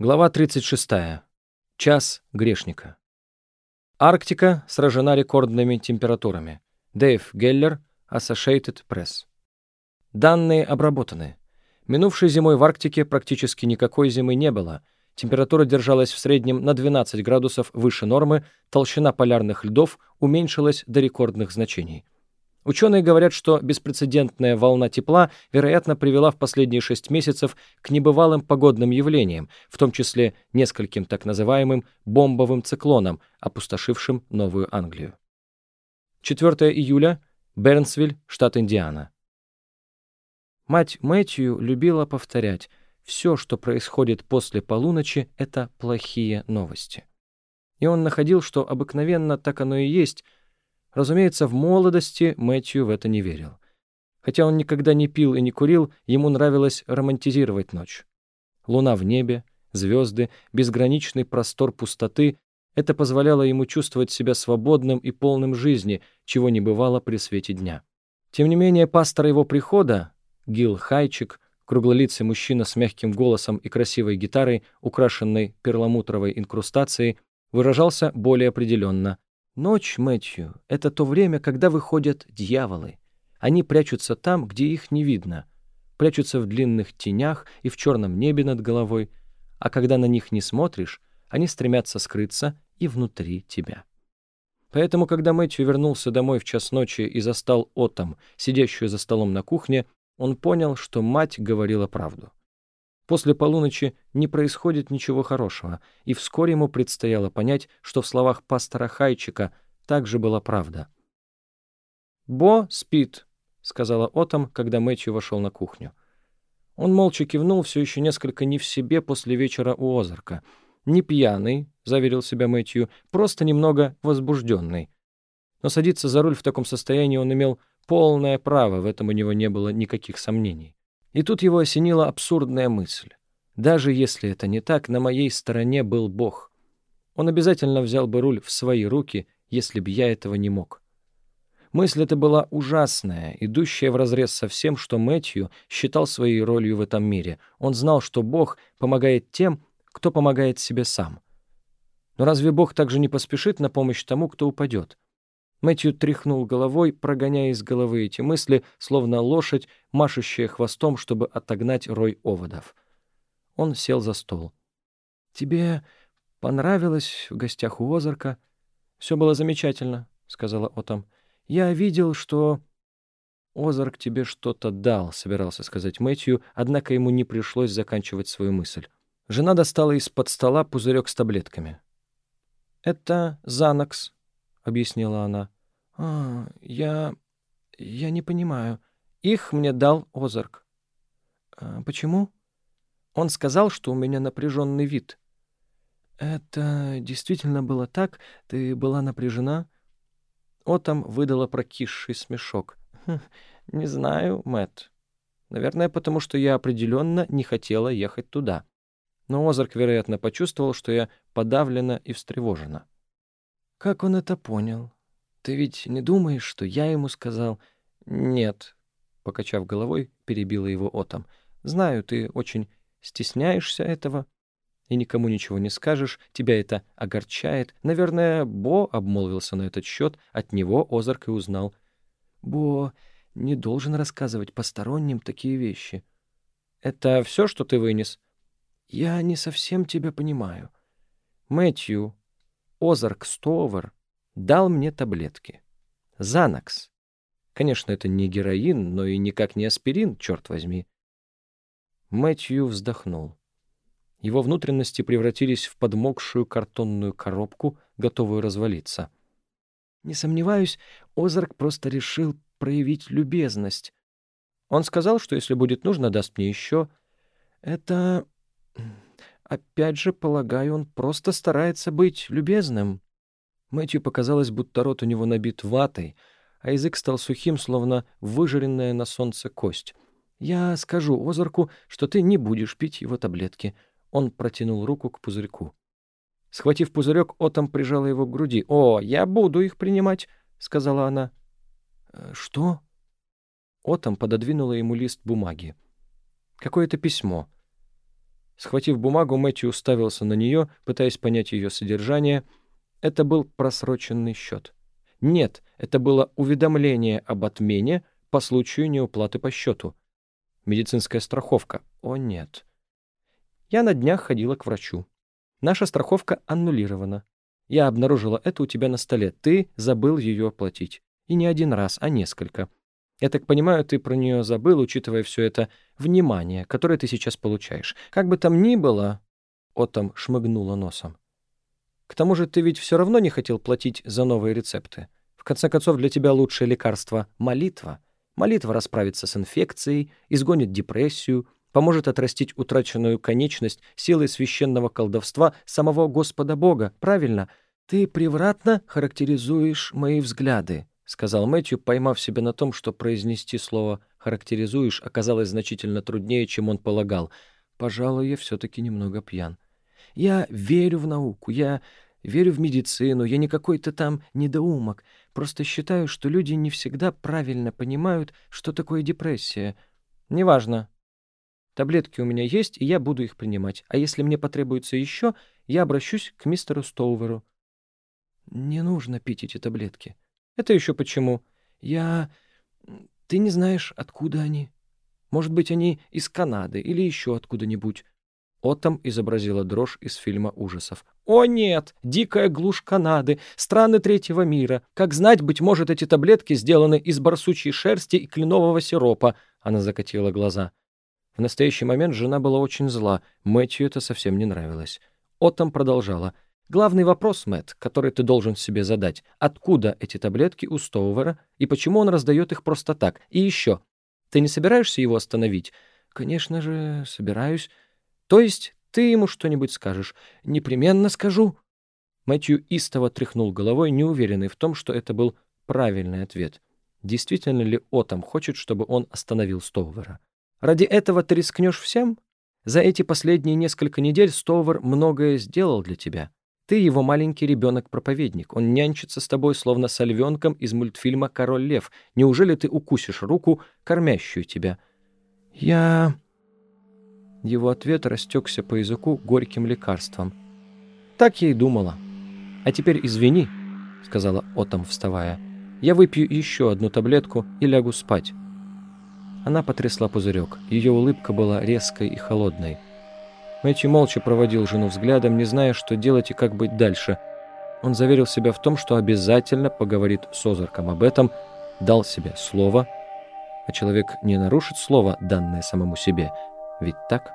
Глава 36. Час грешника. Арктика сражена рекордными температурами. Дэйв Геллер, Associated Press. Данные обработаны. Минувшей зимой в Арктике практически никакой зимы не было. Температура держалась в среднем на 12 градусов выше нормы, толщина полярных льдов уменьшилась до рекордных значений. Ученые говорят, что беспрецедентная волна тепла, вероятно, привела в последние шесть месяцев к небывалым погодным явлениям, в том числе нескольким так называемым бомбовым циклонам, опустошившим Новую Англию. 4 июля. Бернсвиль, штат Индиана. Мать Мэтью любила повторять, все, что происходит после полуночи, это плохие новости. И он находил, что обыкновенно так оно и есть – Разумеется, в молодости Мэтью в это не верил. Хотя он никогда не пил и не курил, ему нравилось романтизировать ночь. Луна в небе, звезды, безграничный простор пустоты — это позволяло ему чувствовать себя свободным и полным жизни, чего не бывало при свете дня. Тем не менее, пастор его прихода, Гил Хайчик, круглолицый мужчина с мягким голосом и красивой гитарой, украшенной перламутровой инкрустацией, выражался более определенно. Ночь, Мэтью, — это то время, когда выходят дьяволы. Они прячутся там, где их не видно, прячутся в длинных тенях и в черном небе над головой, а когда на них не смотришь, они стремятся скрыться и внутри тебя. Поэтому, когда Мэтью вернулся домой в час ночи и застал Отом, сидящую за столом на кухне, он понял, что мать говорила правду. После полуночи не происходит ничего хорошего, и вскоре ему предстояло понять, что в словах пастора Хайчика также была правда. «Бо спит», — сказала Отом, когда Мэтью вошел на кухню. Он молча кивнул, все еще несколько не в себе после вечера у Озарка. «Не пьяный», — заверил себя Мэтью, — «просто немного возбужденный». Но садиться за руль в таком состоянии он имел полное право, в этом у него не было никаких сомнений. И тут его осенила абсурдная мысль. Даже если это не так, на моей стороне был Бог. Он обязательно взял бы руль в свои руки, если бы я этого не мог. Мысль эта была ужасная, идущая вразрез со всем, что Мэтью считал своей ролью в этом мире. Он знал, что Бог помогает тем, кто помогает себе сам. Но разве Бог также не поспешит на помощь тому, кто упадет? Мэтью тряхнул головой, прогоняя из головы эти мысли, словно лошадь, машущая хвостом, чтобы отогнать рой оводов. Он сел за стол. «Тебе понравилось в гостях у Озарка?» «Все было замечательно», — сказала Отом. «Я видел, что...» «Озарк тебе что-то дал», — собирался сказать Мэтью, однако ему не пришлось заканчивать свою мысль. Жена достала из-под стола пузырек с таблетками. «Это Занокс», — объяснила она. «А, я... я не понимаю. Их мне дал Озарк». А, «Почему?» «Он сказал, что у меня напряженный вид». «Это действительно было так? Ты была напряжена?» Отом выдала прокисший смешок. «Хм, «Не знаю, Мэтт. Наверное, потому что я определенно не хотела ехать туда. Но Озарк, вероятно, почувствовал, что я подавлена и встревожена». «Как он это понял?» Ты ведь не думаешь, что я ему сказал? Нет, покачав головой, перебила его Отом. Знаю, ты очень стесняешься этого и никому ничего не скажешь, тебя это огорчает. Наверное, Бо обмолвился на этот счет, от него Озарк и узнал. Бо не должен рассказывать посторонним такие вещи. Это все, что ты вынес? Я не совсем тебя понимаю. Мэтью, Озарк Стовер дал мне таблетки. Занакс. Конечно, это не героин, но и никак не аспирин, черт возьми. Мэтью вздохнул. Его внутренности превратились в подмокшую картонную коробку, готовую развалиться. Не сомневаюсь, Озарк просто решил проявить любезность. Он сказал, что если будет нужно, даст мне еще. Это... Опять же, полагаю, он просто старается быть любезным. Мэтью показалось, будто рот у него набит ватой, а язык стал сухим, словно выжаренная на солнце кость. «Я скажу Озарку, что ты не будешь пить его таблетки». Он протянул руку к пузырьку. Схватив пузырек, Отом прижала его к груди. «О, я буду их принимать», — сказала она. «Э, «Что?» Отом пододвинула ему лист бумаги. «Какое-то письмо». Схватив бумагу, Мэтью уставился на нее, пытаясь понять ее содержание. Это был просроченный счет. Нет, это было уведомление об отмене по случаю неуплаты по счету. Медицинская страховка. О, нет. Я на днях ходила к врачу. Наша страховка аннулирована. Я обнаружила это у тебя на столе. Ты забыл ее оплатить. И не один раз, а несколько. Я так понимаю, ты про нее забыл, учитывая все это внимание, которое ты сейчас получаешь. Как бы там ни было...» Отом шмыгнула носом. «К тому же ты ведь все равно не хотел платить за новые рецепты. В конце концов, для тебя лучшее лекарство — молитва. Молитва расправится с инфекцией, изгонит депрессию, поможет отрастить утраченную конечность силой священного колдовства самого Господа Бога. Правильно? Ты превратно характеризуешь мои взгляды, — сказал Мэтью, поймав себя на том, что произнести слово «характеризуешь» оказалось значительно труднее, чем он полагал. «Пожалуй, я все-таки немного пьян. Я верю в науку, я верю в медицину, я не какой-то там недоумок. Просто считаю, что люди не всегда правильно понимают, что такое депрессия. Неважно. Таблетки у меня есть, и я буду их принимать. А если мне потребуется еще, я обращусь к мистеру Стоуверу». «Не нужно пить эти таблетки». Это еще почему? Я... Ты не знаешь, откуда они? Может быть, они из Канады или еще откуда-нибудь. Отом изобразила дрожь из фильма ужасов. «О нет! Дикая глушь Канады! Страны третьего мира! Как знать, быть может, эти таблетки сделаны из барсучьей шерсти и кленового сиропа!» Она закатила глаза. В настоящий момент жена была очень зла. Мэтью это совсем не нравилось. Отом продолжала. Главный вопрос, Мэтт, который ты должен себе задать, откуда эти таблетки у Стоувера и почему он раздает их просто так? И еще, ты не собираешься его остановить? Конечно же, собираюсь. То есть ты ему что-нибудь скажешь? Непременно скажу. Мэтью истово тряхнул головой, неуверенный в том, что это был правильный ответ. Действительно ли Отом хочет, чтобы он остановил Стоувера? Ради этого ты рискнешь всем? За эти последние несколько недель Стоувер многое сделал для тебя. Ты его маленький ребенок-проповедник. Он нянчится с тобой, словно с львенком из мультфильма «Король лев». Неужели ты укусишь руку, кормящую тебя?» «Я...» Его ответ растекся по языку горьким лекарством. «Так я и думала. А теперь извини», — сказала Отом, вставая. «Я выпью еще одну таблетку и лягу спать». Она потрясла пузырек. Ее улыбка была резкой и холодной. Мэтью молча проводил жену взглядом, не зная, что делать и как быть дальше. Он заверил себя в том, что обязательно поговорит с Озарком об этом, дал себе слово, а человек не нарушит слово, данное самому себе. Ведь так?